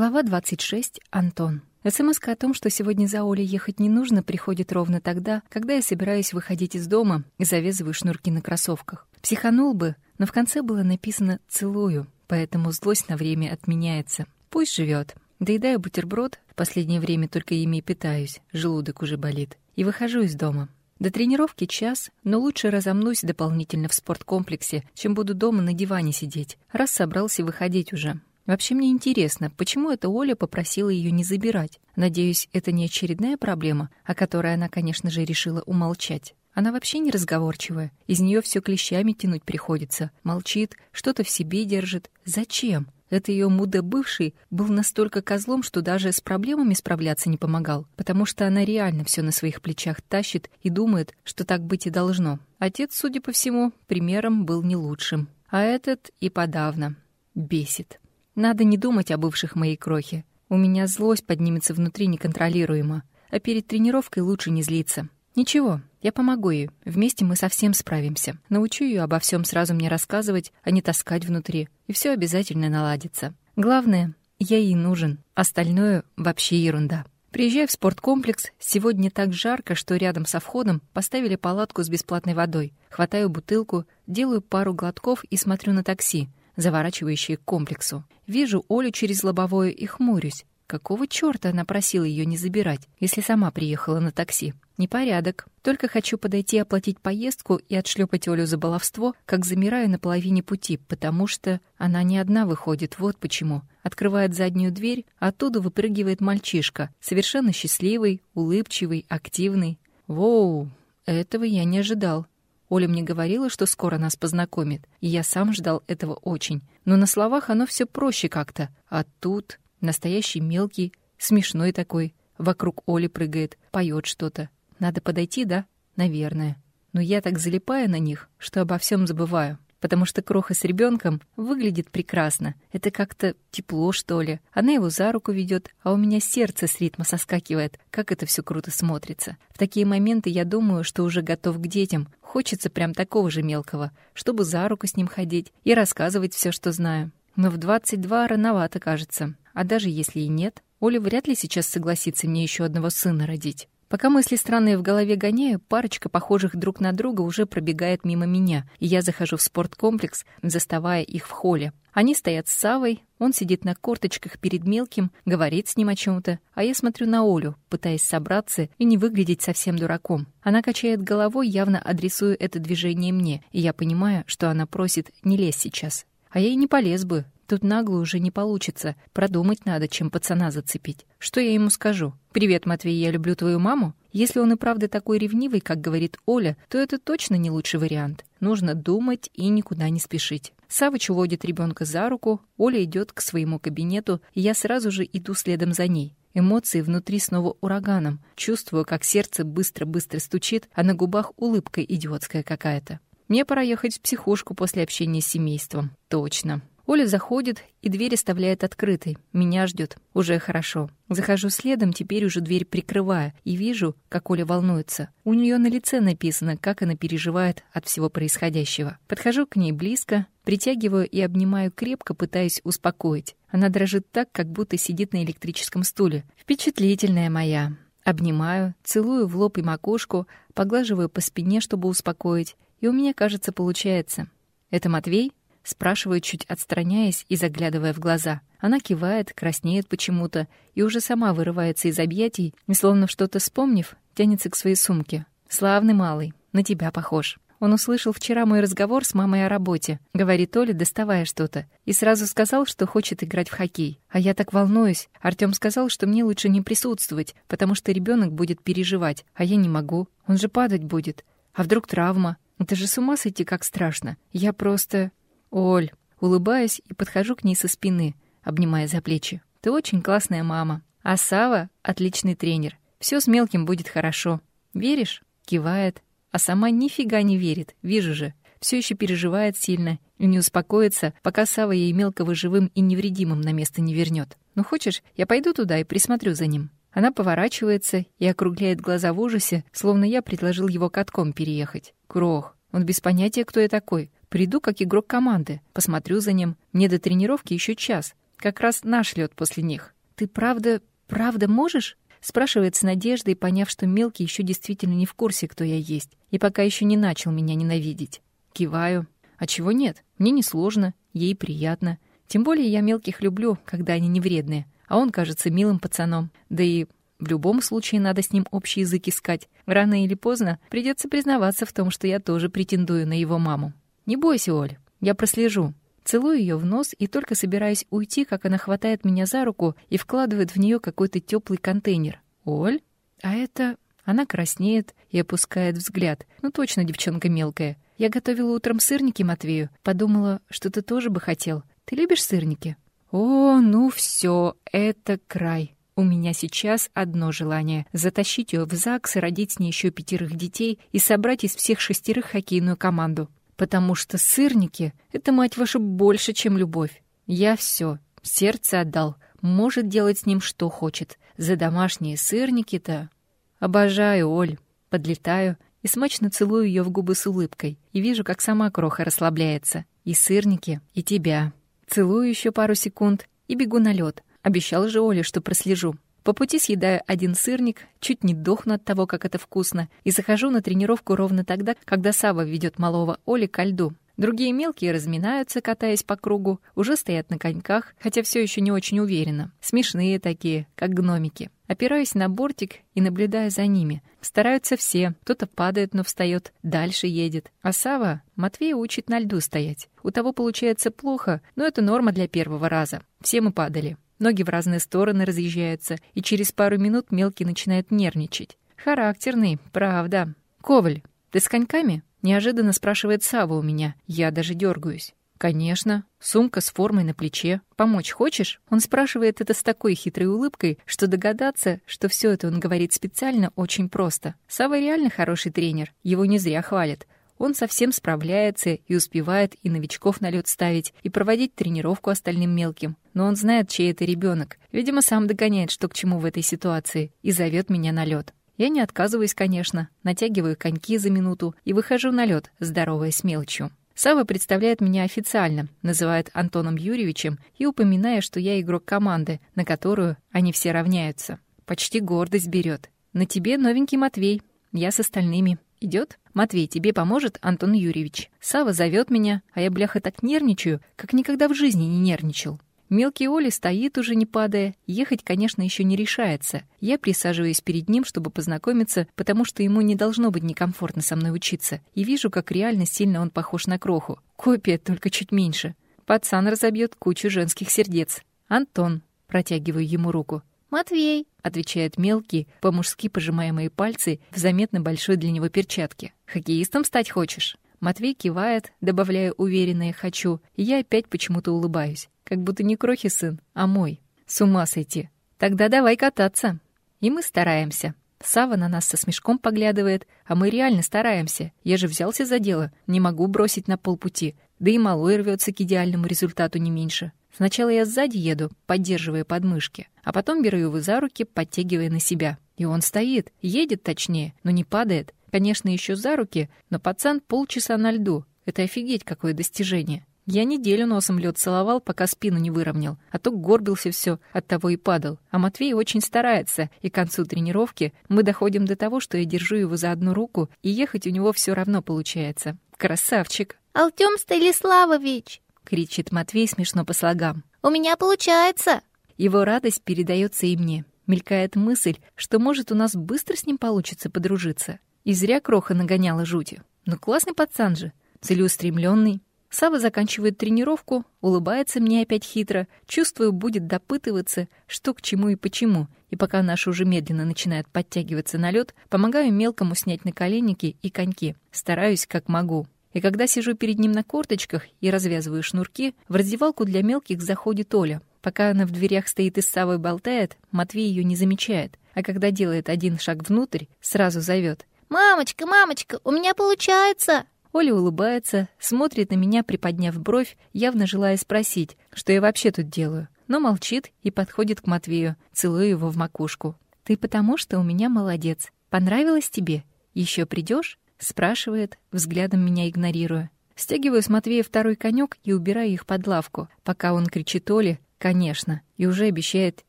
Глава 26. Антон. смс о том, что сегодня за Олей ехать не нужно, приходит ровно тогда, когда я собираюсь выходить из дома и завязываю шнурки на кроссовках. Психанул бы, но в конце было написано «целую», поэтому злость на время отменяется. Пусть живет. Доедаю бутерброд, в последнее время только ими и питаюсь, желудок уже болит, и выхожу из дома. До тренировки час, но лучше разомнусь дополнительно в спорткомплексе, чем буду дома на диване сидеть, раз собрался выходить уже. Вообще мне интересно, почему эта Оля попросила ее не забирать? Надеюсь, это не очередная проблема, о которой она, конечно же, решила умолчать. Она вообще не разговорчивая. Из нее все клещами тянуть приходится. Молчит, что-то в себе держит. Зачем? Это ее муда бывший был настолько козлом, что даже с проблемами справляться не помогал, потому что она реально все на своих плечах тащит и думает, что так быть и должно. Отец, судя по всему, примером был не лучшим. А этот и подавно. Бесит. Надо не думать о бывших моей крохе. У меня злость поднимется внутри неконтролируемо. А перед тренировкой лучше не злиться. Ничего, я помогу ей. Вместе мы совсем справимся. Научу ее обо всем сразу мне рассказывать, а не таскать внутри. И все обязательно наладится. Главное, я ей нужен. Остальное вообще ерунда. Приезжаю в спорткомплекс. Сегодня так жарко, что рядом со входом поставили палатку с бесплатной водой. Хватаю бутылку, делаю пару глотков и смотрю на такси заворачивающие к комплексу. Вижу Олю через лобовое и хмурюсь. Какого чёрта она просила её не забирать, если сама приехала на такси? Непорядок. Только хочу подойти оплатить поездку и отшлепать Олю за баловство, как замираю на половине пути, потому что она не одна выходит, вот почему. Открывает заднюю дверь, оттуда выпрыгивает мальчишка, совершенно счастливый, улыбчивый, активный. Воу, этого я не ожидал. Оля мне говорила, что скоро нас познакомит, и я сам ждал этого очень. Но на словах оно все проще как-то. А тут настоящий мелкий, смешной такой. Вокруг Оли прыгает, поет что-то. Надо подойти, да? Наверное. Но я так залипаю на них, что обо всем забываю потому что Кроха с ребенком выглядит прекрасно. Это как-то тепло, что ли. Она его за руку ведет, а у меня сердце с ритма соскакивает. Как это все круто смотрится. В такие моменты я думаю, что уже готов к детям. Хочется прям такого же мелкого, чтобы за руку с ним ходить и рассказывать все, что знаю. Но в 22 рановато, кажется. А даже если и нет, Оля вряд ли сейчас согласится мне еще одного сына родить. Пока мысли странные в голове гоняю, парочка похожих друг на друга уже пробегает мимо меня, и я захожу в спорткомплекс, заставая их в холле. Они стоят с Савой, он сидит на корточках перед мелким, говорит с ним о чем то а я смотрю на Олю, пытаясь собраться и не выглядеть совсем дураком. Она качает головой, явно адресуя это движение мне, и я понимаю, что она просит не лезь сейчас. А я и не полез бы, Тут нагло уже не получится. Продумать надо, чем пацана зацепить. Что я ему скажу? «Привет, Матвей, я люблю твою маму?» Если он и правда такой ревнивый, как говорит Оля, то это точно не лучший вариант. Нужно думать и никуда не спешить. Савыч уводит ребенка за руку, Оля идет к своему кабинету, и я сразу же иду следом за ней. Эмоции внутри снова ураганом. Чувствую, как сердце быстро-быстро стучит, а на губах улыбка идиотская какая-то. Мне пора ехать в психушку после общения с семейством. Точно. Оля заходит и дверь оставляет открытой. Меня ждет. Уже хорошо. Захожу следом, теперь уже дверь прикрывая, и вижу, как Оля волнуется. У нее на лице написано, как она переживает от всего происходящего. Подхожу к ней близко, притягиваю и обнимаю крепко, пытаясь успокоить. Она дрожит так, как будто сидит на электрическом стуле. Впечатлительная моя. Обнимаю, целую в лоб и макушку, поглаживаю по спине, чтобы успокоить, и у меня, кажется, получается. «Это Матвей?» Спрашиваю, чуть отстраняясь и заглядывая в глаза. Она кивает, краснеет почему-то и уже сама вырывается из объятий, и, словно что-то вспомнив, тянется к своей сумке. «Славный малый, на тебя похож». Он услышал вчера мой разговор с мамой о работе, говорит Оля, доставая что-то, и сразу сказал, что хочет играть в хоккей. А я так волнуюсь. Артём сказал, что мне лучше не присутствовать, потому что ребенок будет переживать, а я не могу. Он же падать будет. А вдруг травма? Это же с ума сойти как страшно. Я просто... «Оль», улыбаюсь и подхожу к ней со спины, обнимая за плечи. «Ты очень классная мама. А Сава — отличный тренер. Все с мелким будет хорошо. Веришь?» Кивает. А сама нифига не верит, вижу же. Все еще переживает сильно и не успокоится, пока Сава ей мелкого живым и невредимым на место не вернет. «Ну хочешь, я пойду туда и присмотрю за ним?» Она поворачивается и округляет глаза в ужасе, словно я предложил его катком переехать. Крох. Он без понятия, кто я такой. Приду как игрок команды, посмотрю за ним. Мне до тренировки еще час. Как раз наш лед после них. Ты правда, правда можешь? Спрашивает с надеждой, поняв, что мелкий еще действительно не в курсе, кто я есть, и пока еще не начал меня ненавидеть. Киваю. А чего нет? Мне не сложно, ей приятно. Тем более я мелких люблю, когда они не вредные, а он кажется милым пацаном. Да и в любом случае надо с ним общий язык искать. Рано или поздно придется признаваться в том, что я тоже претендую на его маму. Не бойся, Оль, я прослежу. Целую ее в нос и только собираюсь уйти, как она хватает меня за руку и вкладывает в нее какой-то теплый контейнер. «Оль? А это...» Она краснеет и опускает взгляд. Ну точно девчонка мелкая. Я готовила утром сырники Матвею. Подумала, что ты тоже бы хотел. Ты любишь сырники? О, ну все, это край. У меня сейчас одно желание — затащить ее в ЗАГС и родить с ней еще пятерых детей и собрать из всех шестерых хоккейную команду потому что сырники — это, мать ваша, больше, чем любовь. Я все, сердце отдал, может делать с ним что хочет. За домашние сырники-то... Обожаю, Оль. Подлетаю и смачно целую ее в губы с улыбкой и вижу, как сама кроха расслабляется. И сырники, и тебя. Целую еще пару секунд и бегу на лед. Обещал же Оле, что прослежу. По пути съедаю один сырник, чуть не дохну от того, как это вкусно, и захожу на тренировку ровно тогда, когда Сава ведет малого Оли ко льду. Другие мелкие разминаются, катаясь по кругу, уже стоят на коньках, хотя все еще не очень уверенно. Смешные такие, как гномики. Опираюсь на бортик и наблюдаю за ними. Стараются все. Кто-то падает, но встает, дальше едет. А Сава Матвея учит на льду стоять. У того получается плохо, но это норма для первого раза. Все мы падали. Ноги в разные стороны разъезжаются, и через пару минут мелкий начинает нервничать. Характерный, правда. «Коваль, ты с коньками?» — неожиданно спрашивает Сава у меня. Я даже дергаюсь. «Конечно. Сумка с формой на плече. Помочь хочешь?» Он спрашивает это с такой хитрой улыбкой, что догадаться, что все это он говорит специально, очень просто. Сава реально хороший тренер. Его не зря хвалят. Он совсем справляется и успевает и новичков на лед ставить, и проводить тренировку остальным мелким. Но он знает, чей это ребенок. Видимо, сам догоняет, что к чему в этой ситуации, и зовет меня на лед. Я не отказываюсь, конечно, натягиваю коньки за минуту и выхожу на лед, здоровая с мелочью. Сава представляет меня официально, называет Антоном Юрьевичем и упоминая, что я игрок команды, на которую они все равняются. Почти гордость берет. На тебе новенький Матвей, я с остальными. Идет? Матвей, тебе поможет Антон Юрьевич. Сава зовет меня, а я, бляха, так нервничаю, как никогда в жизни не нервничал. Мелкий Оля стоит уже не падая, ехать, конечно, еще не решается. Я присаживаюсь перед ним, чтобы познакомиться, потому что ему не должно быть некомфортно со мной учиться, и вижу, как реально сильно он похож на кроху. Копия, только чуть меньше. Пацан разобьет кучу женских сердец. Антон. Протягиваю ему руку. «Матвей», — отвечает мелкий, по-мужски пожимая мои пальцы в заметно большой для него перчатке. «Хоккеистом стать хочешь?» Матвей кивает, добавляя уверенное «хочу», и я опять почему-то улыбаюсь. Как будто не крохи сын, а мой. С ума сойти. Тогда давай кататься. И мы стараемся. Сава на нас со смешком поглядывает, а мы реально стараемся. Я же взялся за дело, не могу бросить на полпути. Да и малой рвется к идеальному результату не меньше. Сначала я сзади еду, поддерживая подмышки, а потом беру его за руки, подтягивая на себя. И он стоит, едет точнее, но не падает. Конечно, еще за руки, но пацан полчаса на льду. Это офигеть какое достижение. Я неделю носом лед целовал, пока спину не выровнял, а то горбился все, от того и падал. А Матвей очень старается, и к концу тренировки мы доходим до того, что я держу его за одну руку, и ехать у него все равно получается. Красавчик! «Алтем Станиславович!» — кричит Матвей смешно по слогам. «У меня получается!» Его радость передается и мне. Мелькает мысль, что, может, у нас быстро с ним получится подружиться. И зря Кроха нагоняла жути. Ну, классный пацан же, целеустремленный. Сава заканчивает тренировку, улыбается мне опять хитро, чувствую, будет допытываться, что к чему и почему. И пока наш уже медленно начинает подтягиваться на лед, помогаю мелкому снять наколенники и коньки. Стараюсь, как могу. И когда сижу перед ним на корточках и развязываю шнурки, в раздевалку для мелких заходит Оля. Пока она в дверях стоит и с Савой болтает, Матвей ее не замечает. А когда делает один шаг внутрь, сразу зовет. «Мамочка, мамочка, у меня получается!» Оля улыбается, смотрит на меня, приподняв бровь, явно желая спросить, что я вообще тут делаю, но молчит и подходит к Матвею, целуя его в макушку. «Ты потому что у меня молодец. Понравилось тебе? Еще придешь? Спрашивает, взглядом меня игнорируя. Стягиваю с Матвея второй конек и убираю их под лавку, пока он кричит Оле, Конечно, и уже обещает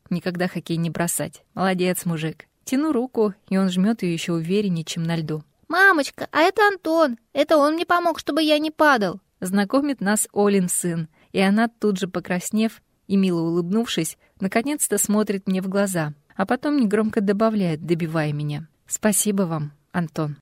никогда хоккей не бросать. Молодец, мужик. Тяну руку, и он жмет ее еще увереннее, чем на льду. «Мамочка, а это Антон. Это он мне помог, чтобы я не падал». Знакомит нас Олин сын, и она, тут же покраснев и мило улыбнувшись, наконец-то смотрит мне в глаза, а потом негромко добавляет, добивая меня. «Спасибо вам, Антон».